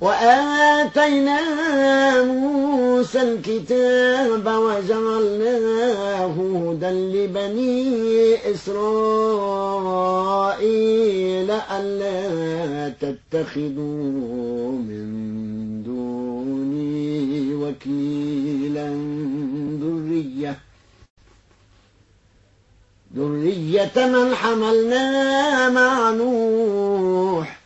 وآتينا موسى الكتاب وجعلناه هدى لبني إسرائيل ألا تتخذوا من دوني وكيلا. ذرية. ذرية من حملنا مع نوح.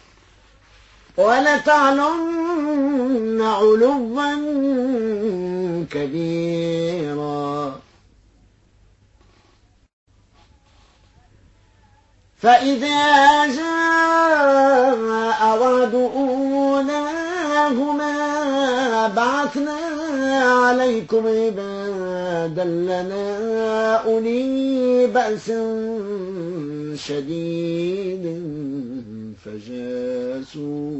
ولتعلن علوا كبيرا. فإذا جاء وعد أولاهما بعثنا عليكم عبادا لنا أولي بأس شديد فجاسوا.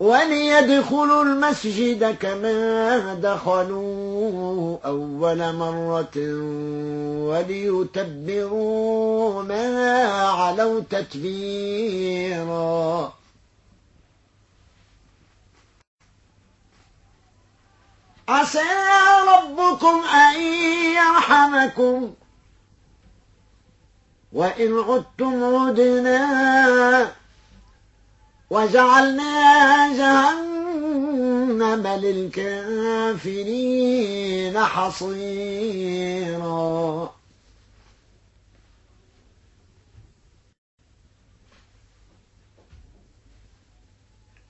وليدخلوا المسجد كما دخلوا أول مرة وليتبروا ما علوا تتبيرا. عسى ربكم أن يرحمكم. وإن عدتم عدنا وجعلنا جهنم للكافرين حصيرا.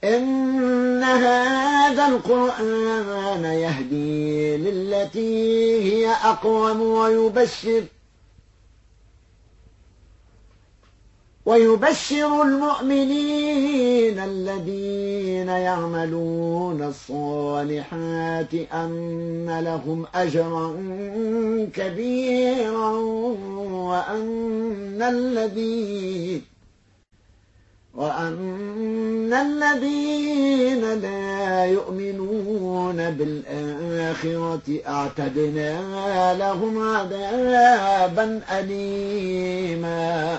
إن هذا القرآن يهدي للتي هي أقوم ويبشر ويبشر المؤمنين الذين يعملون الصالحات أن لهم أجرا كبيرا وأن الذين وأن الذين لا يؤمنون بالآخرة أعتدنا لهم عذابا أليما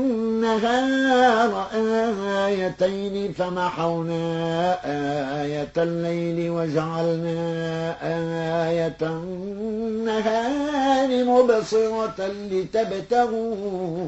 آيتين فمحونا آية الليل وجعلنا آية النهار مبصرة لتبتغوا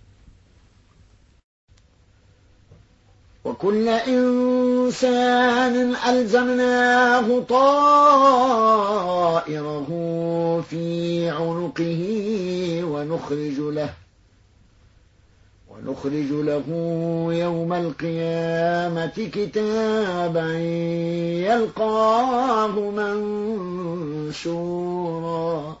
وكل إنسان ألزمناه طائره في عنقه ونخرج له ونخرج له يوم القيامة كتابا يلقاه منشورا.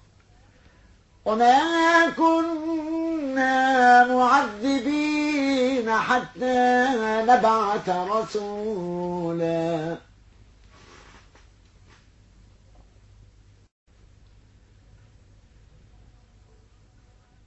وما كنا معذبين حتى نبعث رسولا.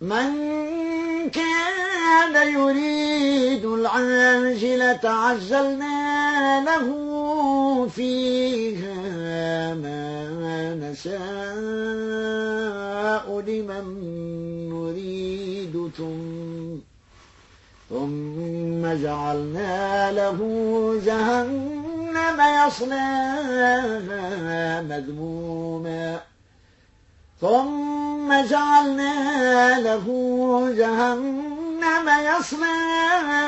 من كان يريد العاجلة عجلنا له فيها ما نشاء لمن نريد ثم ثم جعلنا له جهنم يصلاها مذموما. ثم جعلنا له جهنم يصلاها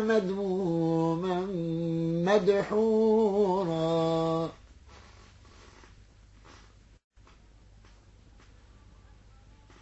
مذموما مدحورا.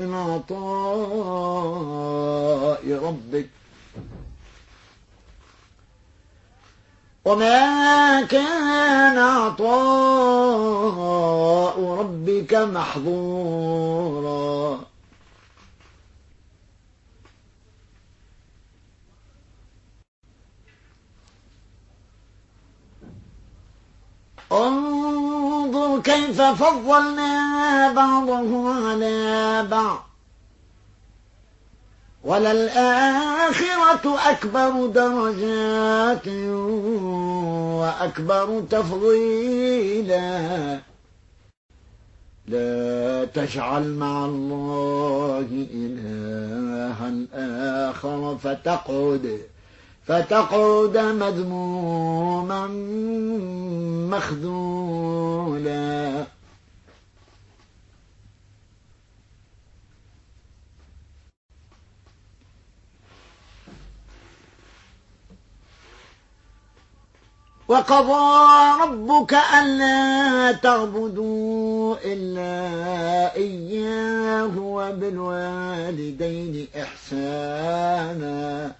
من عطاء ربك. وما كان عطاء ربك محظورا. كيف فضلنا بعضهم على بعض؟ وللآخرة أكبر درجات وأكبر تفضيلا. لا تجعل مع الله إلها آخر فتقعد. فتقعد مذموما مخذولا. وقضى ربك ألا تعبدوا إلا إياه وبالوالدين إحسانا.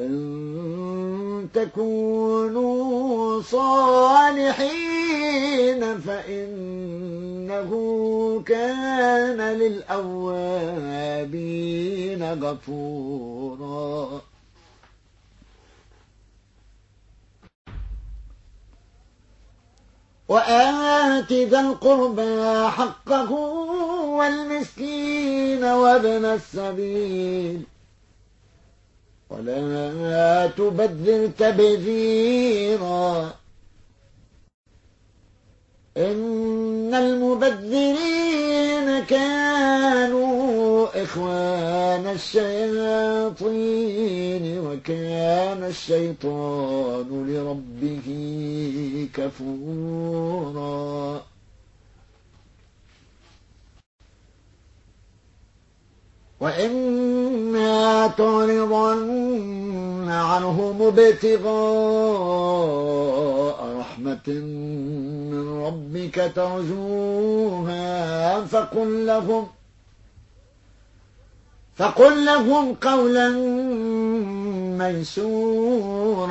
إن تكونوا صالحين فإنه كان للأوابين غفورا. وآت ذا القربى حقه والمسكين وابن السبيل ولا تبذر تبذيرا إن المبذرين كانوا إخوان الشياطين وكان الشيطان لربه كفورا. وإما تعرضن عنهم ابتغاء رحمة من ربك ترجوها. فقل لهم فقل لهم قولا ميسورا.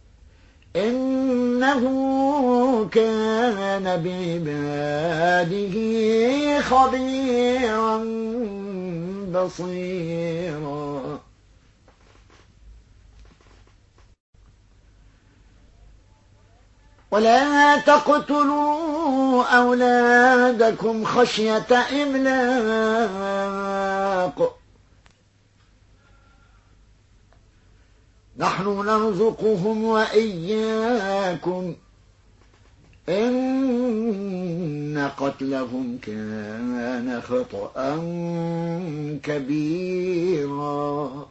إنه كان بعباده خبيرا بصيرا. ولا تقتلوا أولادكم خشية إملاق. نحن نرزقهم وإياكم. إن قتلهم كان خطأ كبيرا.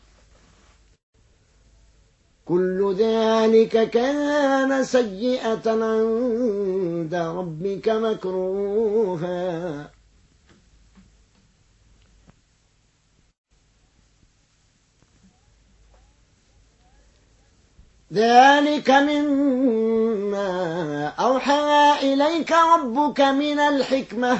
كل ذلك كان سيئة عند ربك مكروها. ذلك مما أوحى إليك ربك من الحكمة.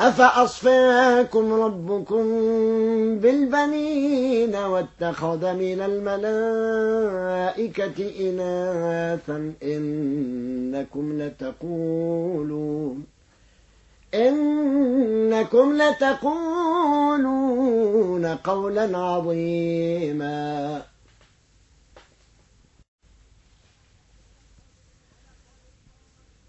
أفأصفاكم ربكم بالبنين واتخذ من الملائكة إناثا إنكم لتقولون إنكم لتقولون قولا عظيما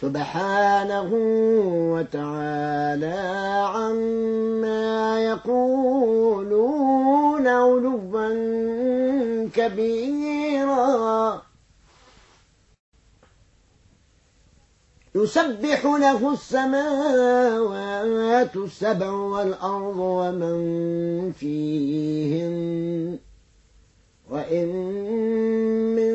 سبحانه وتعالى عما يقولون علوا كبيرا. يسبح له السماوات السبع والأرض ومن فيهن. وإن من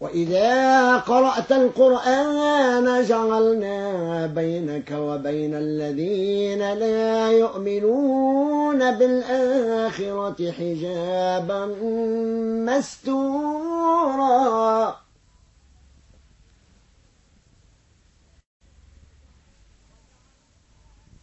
وإذا قرأت القرآن جعلنا بينك وبين الذين لا يؤمنون بالآخرة حجابا مستورا.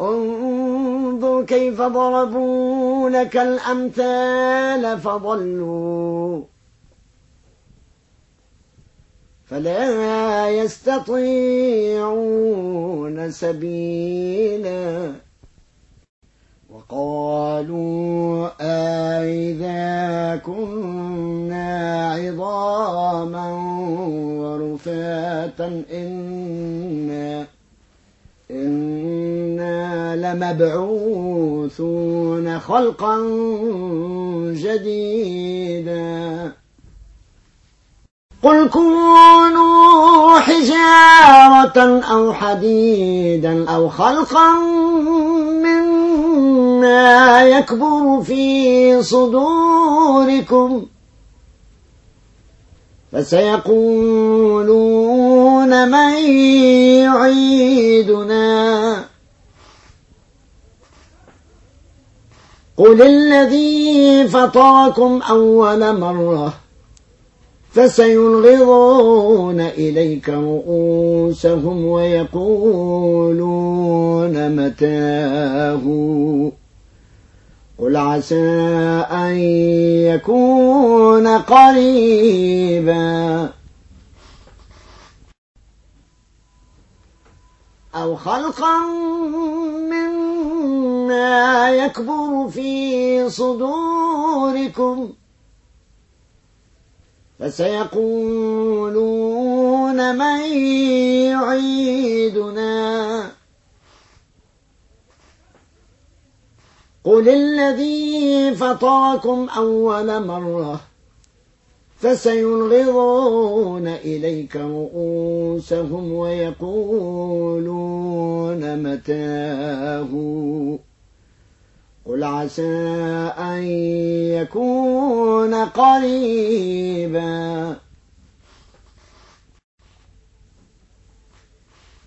انظر كيف ضربوا لك الأمثال فضلوا. فلا يستطيعون سبيلا. وقالوا أئذا كنا عظاما ورفاتا إنا إنا لمبعوثون خلقا جديدا. قل كونوا حجارة أو حديدا أو خلقا مما يكبر في صدوركم فسيقولون من يعيدنا. قل الذي فطركم أول مرة فسينغضون إليك رؤوسهم ويقولون متاه قل عسى أن يكون قريبا أو خلقا مما يكبر في صدوركم فسيقولون من يعيدنا قل الذي فطركم أول مرة فسينغضون إليك رؤوسهم ويقولون متاه قل عسى أن يكون قريبا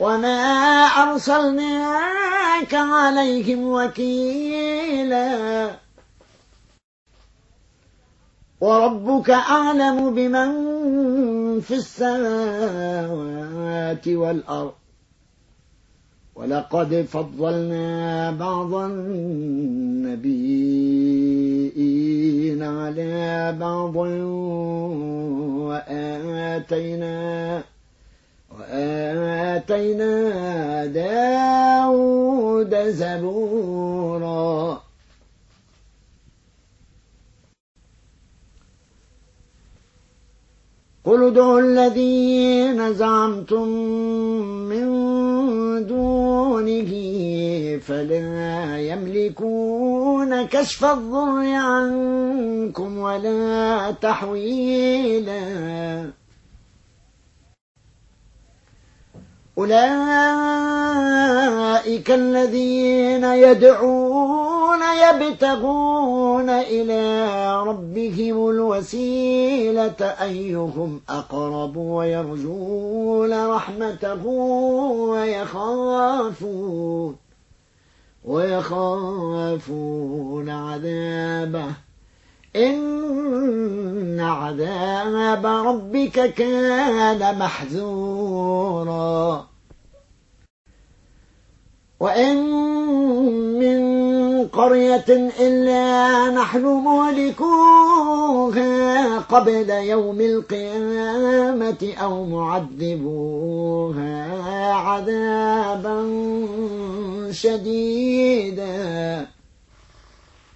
وما أرسلناك عليهم وكيلا وربك أعلم بمن في السماوات والأرض ولقد فضلنا بعض النبيين على بعض وآتينا وآتينا داود زبورا. قل ادعوا الذين زعمتم من دونه فلا يملكون كشف الضر عنكم ولا تحويلا. أولئك الذين يدعون يبتغون إلى ربهم الوسيلة أيهم أقرب ويرجون رحمته ويخافون ويخافون عذابه إن عذاب ربك كان محذورا. وإن من قرية إلا نحن مهلكوها قبل يوم القيامة أو معذبوها عذابا شديدا.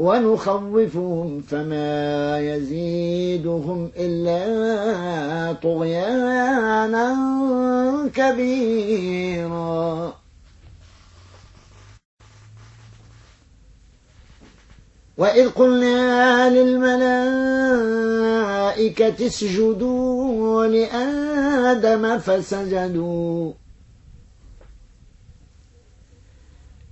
ونخوفهم فما يزيدهم إلا طغيانا كبيرا. وإذ قلنا للملائكة اسجدوا لآدم فسجدوا.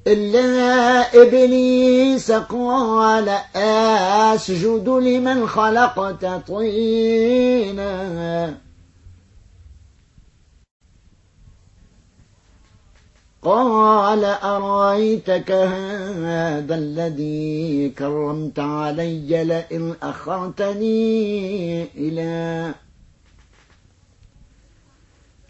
إلا إبليس قال أسجد لمن خلقت طينا. قال أرأيتك هذا الذي كرمت علي لئن أخرتني إلى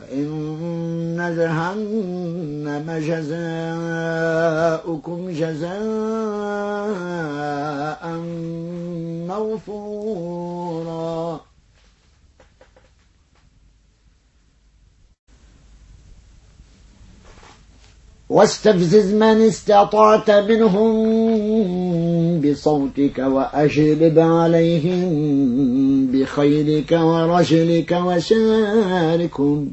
فإن جهنم جزاؤكم جزاء موفورا. واستفزز من استطعت منهم بصوتك وأجلب عليهم بخيلك ورجلك وشاركهم.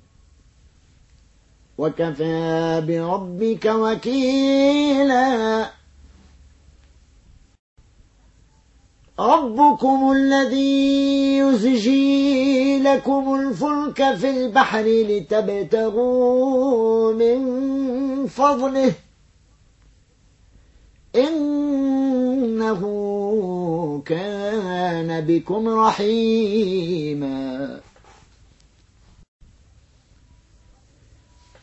وكفى بربك وكيلا. ربكم الذي يزجي لكم الفلك في البحر لتبتغوا من فضله. إنه كان بكم رحيماً.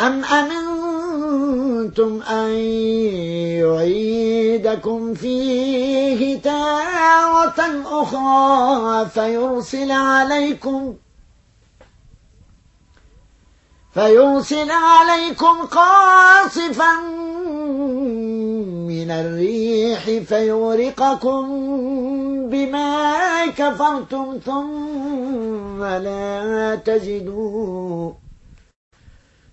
أم أمنتم أن يعيدكم فيه تارة أخرى فيرسل عليكم فيرسل عليكم قاصفا من الريح فيورقكم بما كفرتم ثم لا تجدوا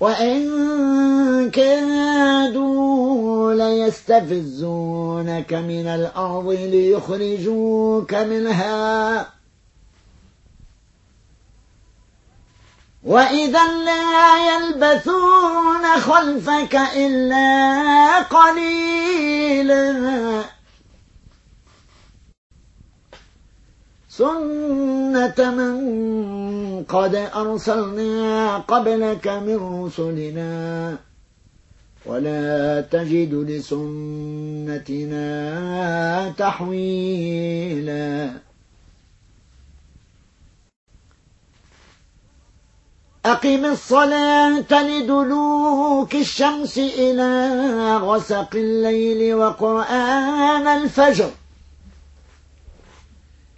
وإن كادوا ليستفزونك من الأرض ليخرجوك منها. وإذا لا يلبثون خلفك إلا قليلا. سنة من قد أرسلنا قبلك من رسلنا ولا تجد لسنتنا تحويلا أقم الصلاة لدلوك الشمس إلى غسق الليل وقرآن الفجر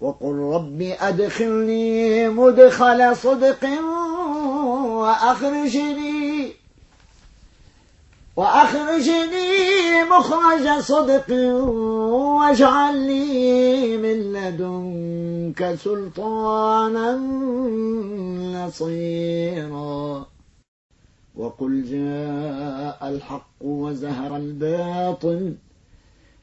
وقل رب أدخلني مدخل صدق وأخرجني وأخرجني مخرج صدق واجعل لي من لدنك سلطانا نصيرا. وقل جاء الحق وزهر الباطل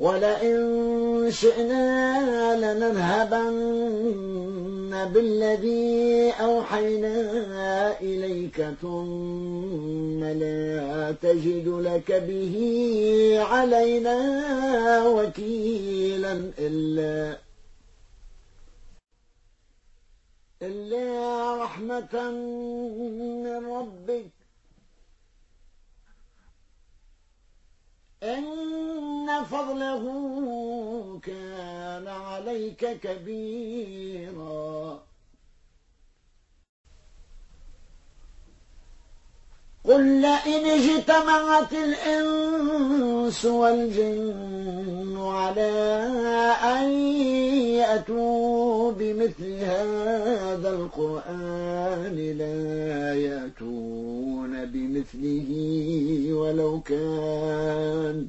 ولئن شئنا لنذهبن بالذي أوحينا إليك ثم لا تجد لك به علينا وكيلا إلا إلا رحمة من ربك إن فضله كان عليك كبيرا. قل لئن اجتمعت الإنس والجن على أن يأتوا بمثل هذا القرآن لا يأتون بمثله ولو كان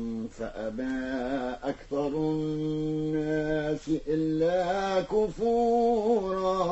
فأبى أكثر الناس إلا كفورا.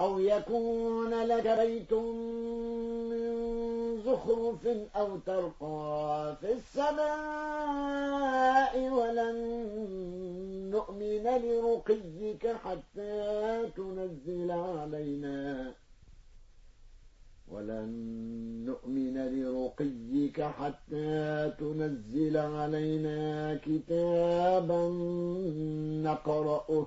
أو يكون لك بيت من زخرف أو ترقى في السماء ولن نؤمن لرقيك حتى تنزل علينا. ولن نؤمن لرقيك حتى تنزل علينا كتابا نقرأه.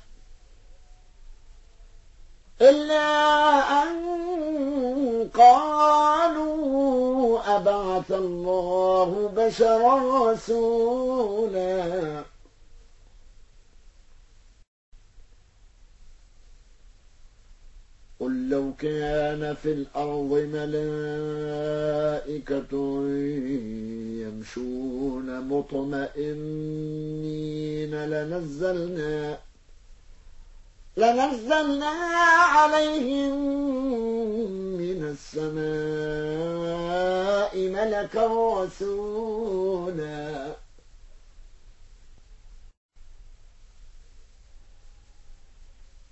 إلا أن قالوا أبعث الله بشرا رسولا. قل لو كان في الأرض ملائكة يمشون مطمئنين لنزلنا لنزلنا عليهم من السماء ملكا رسولا.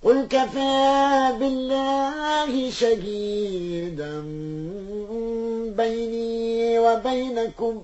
قل كفى بالله شهيدا بيني وبينكم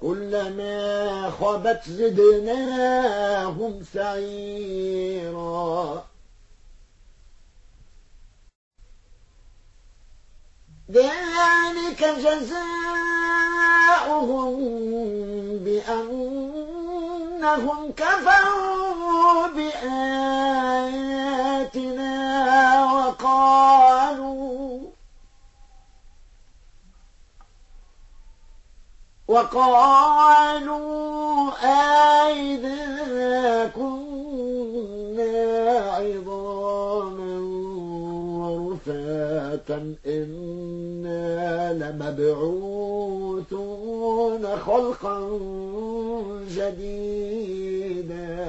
كلما خبت زدناهم سعيرا. ذلك جزاؤهم بأنهم كفروا بآياتنا. وقالوا أئذا كنا عظاما ورفاتا إنا لمبعوثون خلقا جديدا.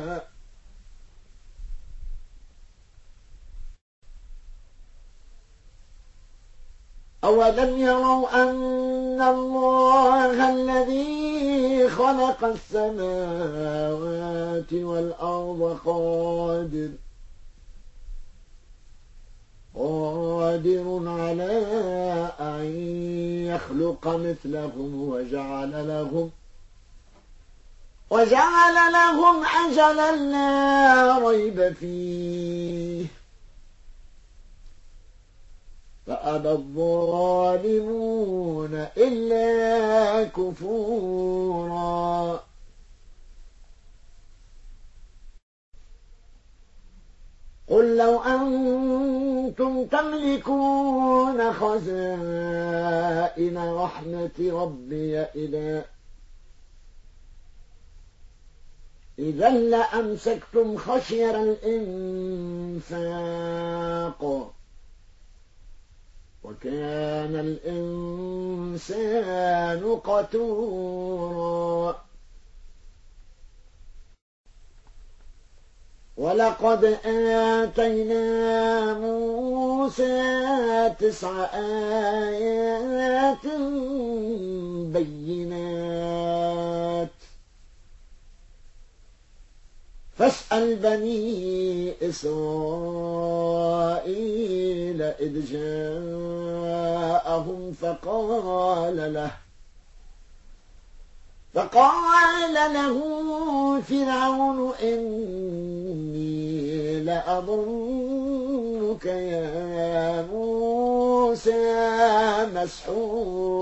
أولم يروا أن الله الذي خلق السماوات والأرض قادر قادر على أن يخلق مثلهم وجعل لهم وجعل لهم أجلا لا ريب فيه. فأبى الظالمون إلا كفورا. قل لو أنتم تملكون خزائن رحمة ربي إذا إذا لأمسكتم خشير الإنفاق. وكان الإنسان قتورا. ولقد آتينا موسى تسع آيات بينات. فاسأل بني إسرائيل إذ جاءهم فقال له فقال له فرعون إني لأظن أظنك يا موسى مسحورا.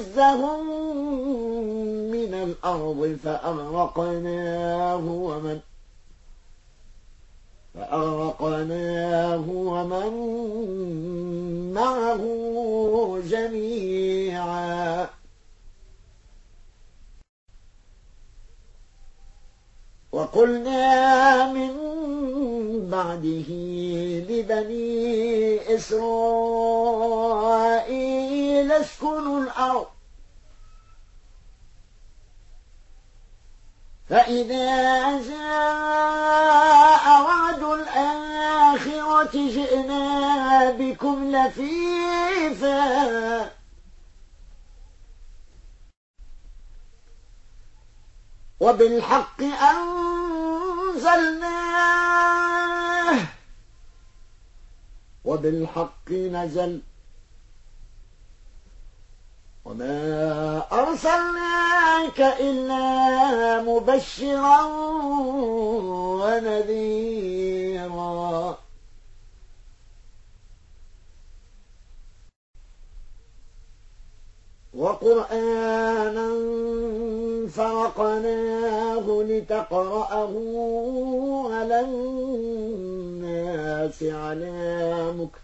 يستفزهم من الأرض فأغرقناه ومن فأغرقناه ومن معه جميعا. وقلنا من بعده لبني إسرائيل اسكنوا الأرض. فإذا جاء وعد الآخرة جئنا بكم لفيفا. وبالحق أنزلناه وبالحق نزل. وما أرسلناك إلا مبشرا ونذيرا. وقرآنا فرقناه لتقرأه على الناس على مكتب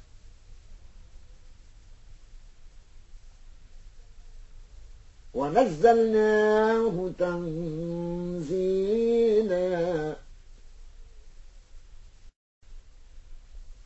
ونزلناه تنزيلا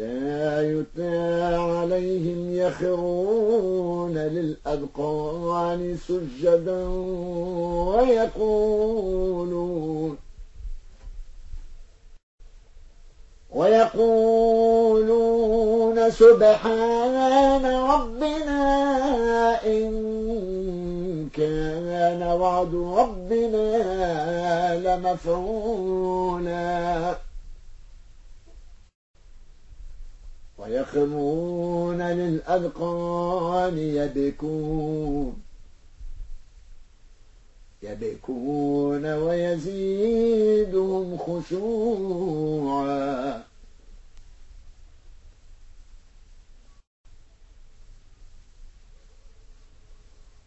إذا يتلى عليهم يخرون للأذقان سجدا ويقولون ويقولون سبحان ربنا إن كان وعد ربنا لمفعولا. ويخرون للأذقان يبكون. يبكون ويزيدهم خشوعا.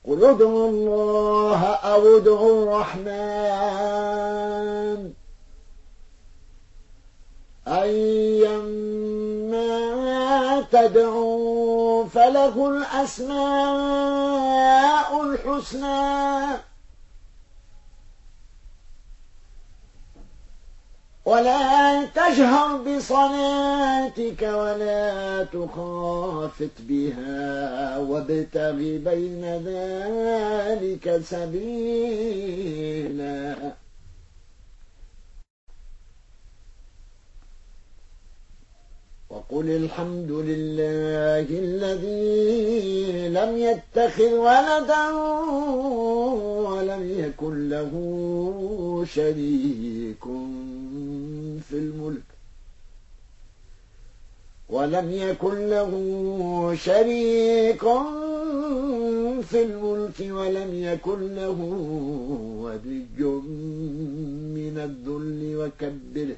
قل ادعوا الله أو ادعوا الرحمن أيما تدعوا فله الأسماء الحسنى ولا تجهر بصلاتك ولا تخافت بها وابتغ بين ذلك سبيلا وقل الحمد لله الذي لم يتخذ ولدا ولم يكن له شريك في الملك. ولم يكن له شريك في الملك ولم يكن له ولي من الذل وكبره.